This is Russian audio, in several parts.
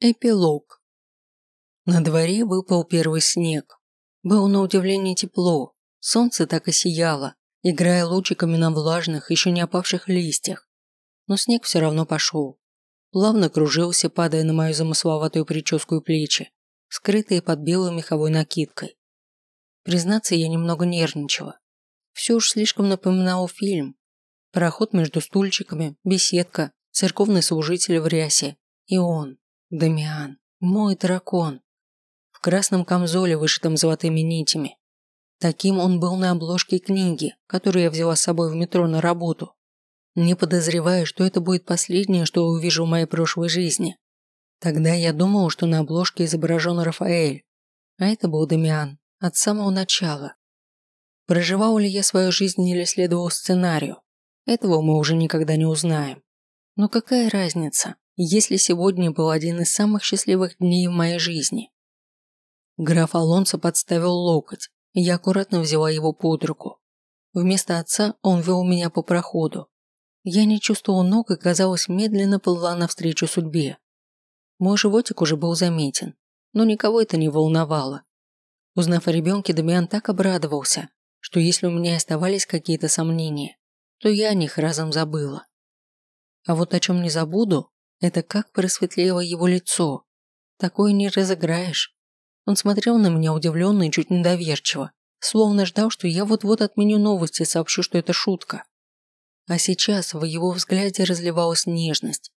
Эпилог. На дворе выпал первый снег. Было на удивление тепло, солнце так и сияло, играя лучиками на влажных, еще не опавших листьях. Но снег все равно пошел. Плавно кружился, падая на мою замысловатую прическу и плечи, скрытые под белой меховой накидкой. Признаться, я немного нервничала. Все уж слишком напоминало фильм. Пароход между стульчиками, беседка, церковный служитель в рясе и он, Дамиан, мой дракон. В красном камзоле, вышитом золотыми нитями. Таким он был на обложке книги, которую я взяла с собой в метро на работу. Не подозревая, что это будет последнее, что увижу в моей прошлой жизни. Тогда я думала, что на обложке изображен Рафаэль, а это был Дамиан от самого начала. Проживал ли я свою жизнь или следовал сценарию? Этого мы уже никогда не узнаем. Но какая разница? Если сегодня был один из самых счастливых дней в моей жизни. Граф Алонсо подставил локоть, и я аккуратно взяла его под руку. Вместо отца он вел меня по проходу. Я не чувствовала ног и, казалось, медленно плыла навстречу судьбе. Мой животик уже был заметен, но никого это не волновало. Узнав о ребенке, Дамиан так обрадовался, что если у меня оставались какие-то сомнения, то я о них разом забыла. А вот о чем не забуду, это как просветлело его лицо. Такое не разыграешь. Он смотрел на меня удивленно и чуть недоверчиво, словно ждал, что я вот-вот отменю новости и сообщу, что это шутка. А сейчас в его взгляде разливалась нежность.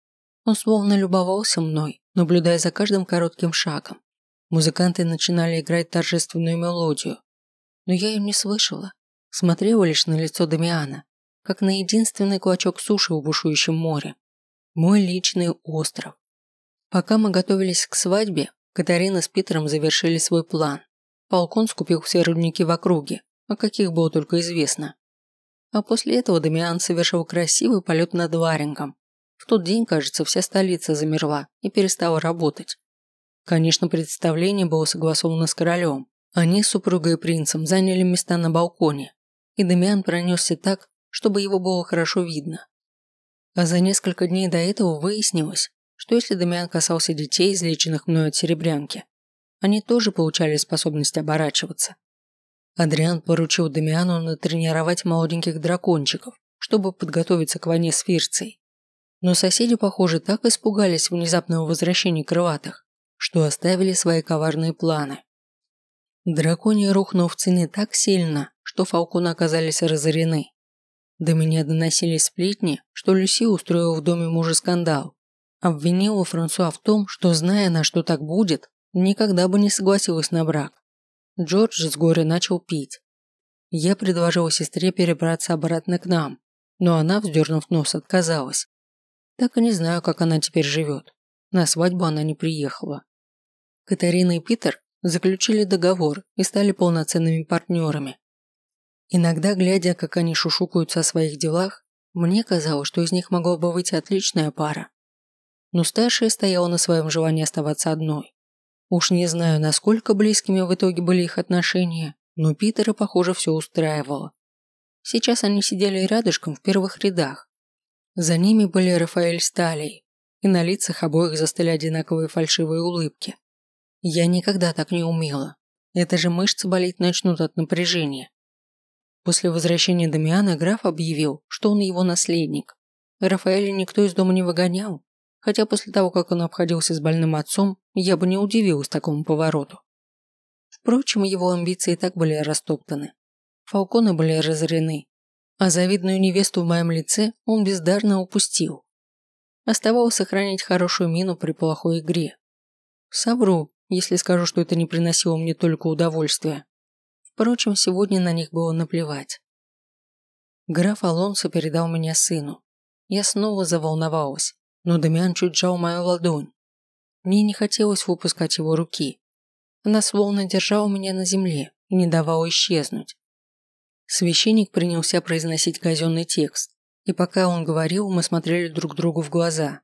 Он словно любовался мной, наблюдая за каждым коротким шагом. Музыканты начинали играть торжественную мелодию. Но я ее не слышала. Смотрела лишь на лицо Дамиана, как на единственный клочок суши в бушующем море. Мой личный остров. Пока мы готовились к свадьбе, Катарина с Питером завершили свой план. Полкон скупил все рудники в округе, о каких было только известно. А после этого Дамиан совершил красивый полет над Варингом. В тот день, кажется, вся столица замерла и перестала работать. Конечно, представление было согласовано с королем. Они с супругой и принцем заняли места на балконе, и Дамиан пронесся так, чтобы его было хорошо видно. А за несколько дней до этого выяснилось, что если Дамиан касался детей, излеченных мной от серебрянки, они тоже получали способность оборачиваться. Адриан поручил Дамиану натренировать молоденьких дракончиков, чтобы подготовиться к войне с Фирцией. Но соседи, похоже, так испугались внезапного возвращения крылатых, что оставили свои коварные планы. Драконий рухнул в цене так сильно, что фалконы оказались разорены. До меня доносились сплетни, что Люси устроила в доме мужа скандал. Обвинила Франсуа в том, что, зная, на что так будет, никогда бы не согласилась на брак. Джордж с горя начал пить. Я предложила сестре перебраться обратно к нам, но она, вздернув нос, отказалась. Так и не знаю, как она теперь живет. На свадьбу она не приехала. Катарина и Питер заключили договор и стали полноценными партнерами. Иногда, глядя, как они шушукаются о своих делах, мне казалось, что из них могла бы выйти отличная пара. Но старшая стояла на своем желании оставаться одной. Уж не знаю, насколько близкими в итоге были их отношения, но Питера, похоже, все устраивало. Сейчас они сидели рядышком в первых рядах. За ними были Рафаэль Сталей, и на лицах обоих застыли одинаковые фальшивые улыбки. Я никогда так не умела. Это же мышцы болеть начнут от напряжения. После возвращения Дамиана граф объявил, что он его наследник. Рафаэля никто из дома не выгонял, хотя после того, как он обходился с больным отцом, я бы не удивилась такому повороту. Впрочем, его амбиции так были растоптаны. Фалконы были разорены, а завидную невесту в моем лице он бездарно упустил. Оставалось сохранить хорошую мину при плохой игре. Совру, если скажу, что это не приносило мне только удовольствия. Впрочем, сегодня на них было наплевать. Граф Алонсо передал меня сыну. Я снова заволновалась, но Дамиан чуть сжал мою ладонь. Мне не хотелось выпускать его руки. Она словно держала меня на земле и не давала исчезнуть. Священник принялся произносить казенный текст, и пока он говорил, мы смотрели друг другу в глаза.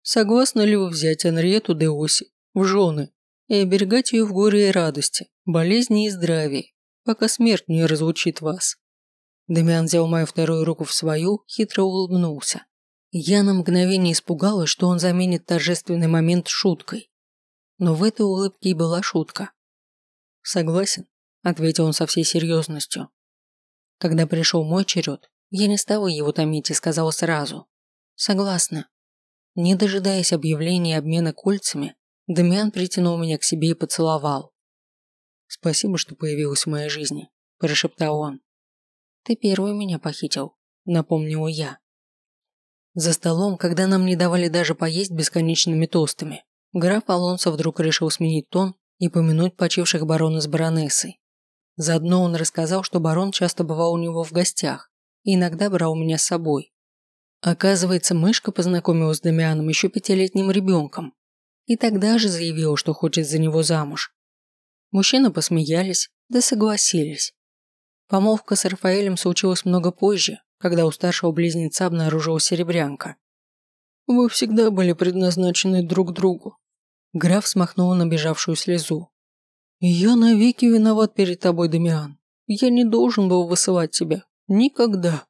«Согласны ли вы взять Анриету де Оси в жены и оберегать ее в горе и радости, болезни и здравии, пока смерть не разлучит вас. Дамиан взял мою вторую руку в свою, хитро улыбнулся. Я на мгновение испугалась, что он заменит торжественный момент шуткой. Но в этой улыбке и была шутка. «Согласен», – ответил он со всей серьезностью. Когда пришел мой черед, я не стала его томить и сказала сразу. «Согласна». Не дожидаясь объявления обмена кольцами, Дамиан притянул меня к себе и поцеловал. «Спасибо, что появилась в моей жизни», – прошептал он. «Ты первый меня похитил», – напомнила я. За столом, когда нам не давали даже поесть бесконечными тостами, граф Алонсо вдруг решил сменить тон и помянуть почивших барона с баронессой. Заодно он рассказал, что барон часто бывал у него в гостях и иногда брал меня с собой. Оказывается, мышка познакомилась с Дамианом еще пятилетним ребенком и тогда же заявила, что хочет за него замуж. Мужчины посмеялись, да согласились. Помолвка с Рафаэлем случилась много позже, когда у старшего близнеца обнаружилась серебрянка. «Вы всегда были предназначены друг другу». Граф смахнул набежавшую слезу. «Я навеки виноват перед тобой, Дамиан. Я не должен был высылать тебя. Никогда».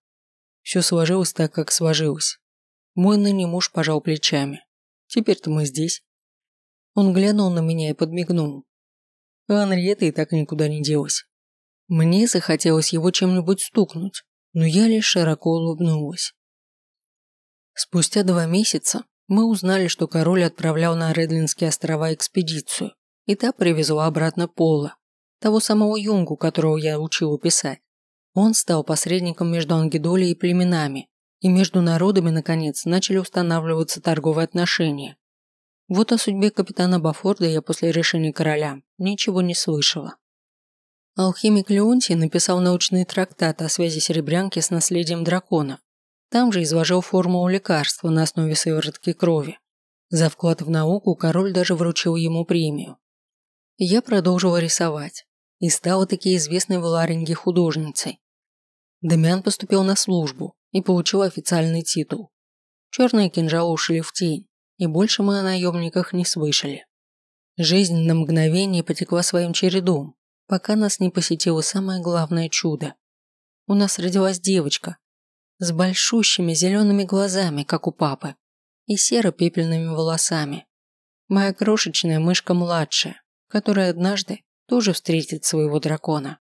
Все сложилось так, как сложилось. Мой ныне муж пожал плечами. Теперь-то мы здесь. Он глянул на меня и подмигнул. А Анриета и так никуда не делась. Мне захотелось его чем-нибудь стукнуть, но я лишь широко улыбнулась. Спустя два месяца мы узнали, что король отправлял на Редлинские острова экспедицию, и та привезла обратно Пола, того самого юнгу, которого я учил писать. Он стал посредником между Ангидолей и племенами, и между народами, наконец, начали устанавливаться торговые отношения. Вот о судьбе капитана Бафорда я после решения короля ничего не слышала. Алхимик Леонтий написал научный трактат о связи серебрянки с наследием дракона. Там же изложил формулу лекарства на основе сыворотки крови. За вклад в науку король даже вручил ему премию. Я продолжила рисовать и стала таки известной в Ларинге художницей. Дамиан поступил на службу и получил официальный титул. Черные кинжалы ушли в тень, и больше мы о наемниках не слышали. Жизнь на мгновение потекла своим чередом, пока нас не посетило самое главное чудо. У нас родилась девочка с большущими зелеными глазами, как у папы, и серо-пепельными волосами. Моя крошечная мышка младшая, которая однажды тоже встретит своего дракона.